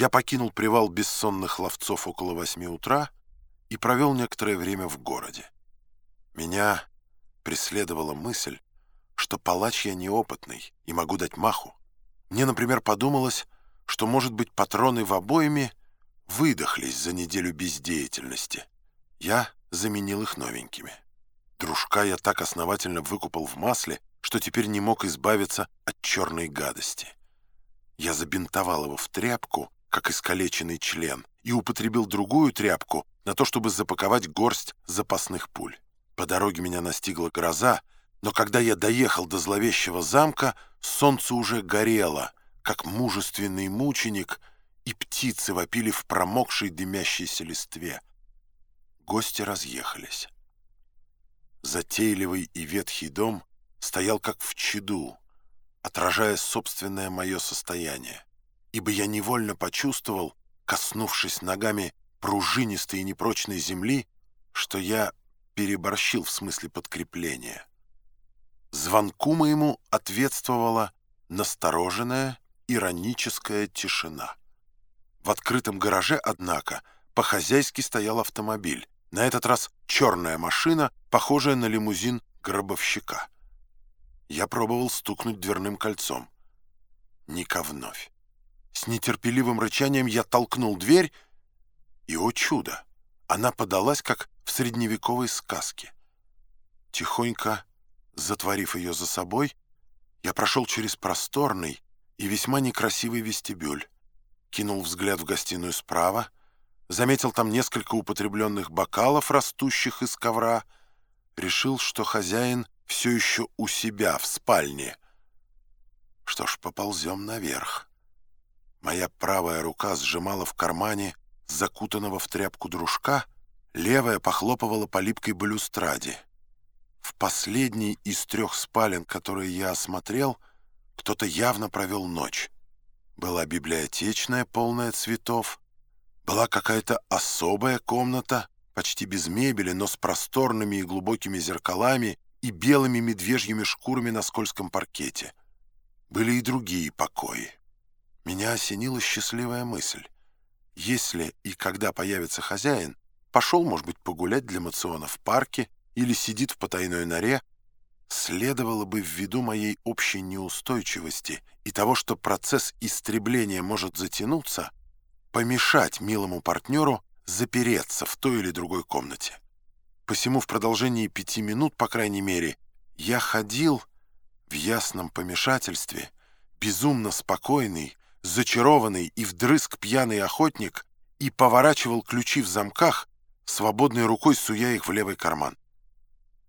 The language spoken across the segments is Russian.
Я покинул привал бессонных ловцов около восьми утра и провел некоторое время в городе. Меня преследовала мысль, что палач я неопытный и могу дать маху. Мне, например, подумалось, что, может быть, патроны в обоими выдохлись за неделю бездеятельности. Я заменил их новенькими. Дружка я так основательно выкупал в масле, что теперь не мог избавиться от черной гадости. Я забинтовал его в тряпку, как искалеченный член, и употребил другую тряпку на то, чтобы запаковать горсть запасных пуль. По дороге меня настигла гроза, но когда я доехал до зловещего замка, солнце уже горело, как мужественный мученик, и птицы вопили в промокшей дымящейся листве. Гости разъехались. Затейливый и ветхий дом стоял как в чаду, отражая собственное мое состояние ибо я невольно почувствовал, коснувшись ногами пружинистой и непрочной земли, что я переборщил в смысле подкрепления. Звонку моему ответствовала настороженная, ироническая тишина. В открытом гараже, однако, по-хозяйски стоял автомобиль, на этот раз черная машина, похожая на лимузин гробовщика. Я пробовал стукнуть дверным кольцом. Ника вновь. С нетерпеливым рычанием я толкнул дверь, и, о чудо, она подалась, как в средневековой сказке. Тихонько затворив ее за собой, я прошел через просторный и весьма некрасивый вестибюль, кинул взгляд в гостиную справа, заметил там несколько употребленных бокалов, растущих из ковра, решил, что хозяин все еще у себя в спальне. Что ж, поползем наверх. Моя правая рука сжимала в кармане закутанного в тряпку дружка, левая похлопывала по липкой балюстраде. В последней из трех спален, которые я осмотрел, кто-то явно провел ночь. Была библиотечная, полная цветов, была какая-то особая комната, почти без мебели, но с просторными и глубокими зеркалами и белыми медвежьими шкурами на скользком паркете. Были и другие покои. Меня осенила счастливая мысль. Если и когда появится хозяин, пошел, может быть, погулять для мациона в парке или сидит в потайной норе, следовало бы ввиду моей общей неустойчивости и того, что процесс истребления может затянуться, помешать милому партнеру запереться в той или другой комнате. Посему в продолжении пяти минут, по крайней мере, я ходил в ясном помешательстве, безумно спокойный, зачарованный и вдрызг пьяный охотник и поворачивал ключи в замках, свободной рукой суя их в левый карман.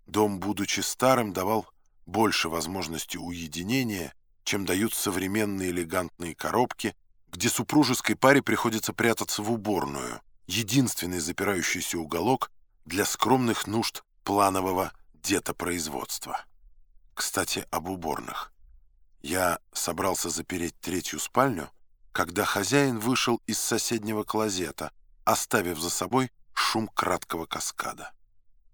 Дом, будучи старым, давал больше возможности уединения, чем дают современные элегантные коробки, где супружеской паре приходится прятаться в уборную, единственный запирающийся уголок для скромных нужд планового детопроизводства. Кстати, об уборных. Я собрался запереть третью спальню, когда хозяин вышел из соседнего клозета, оставив за собой шум краткого каскада.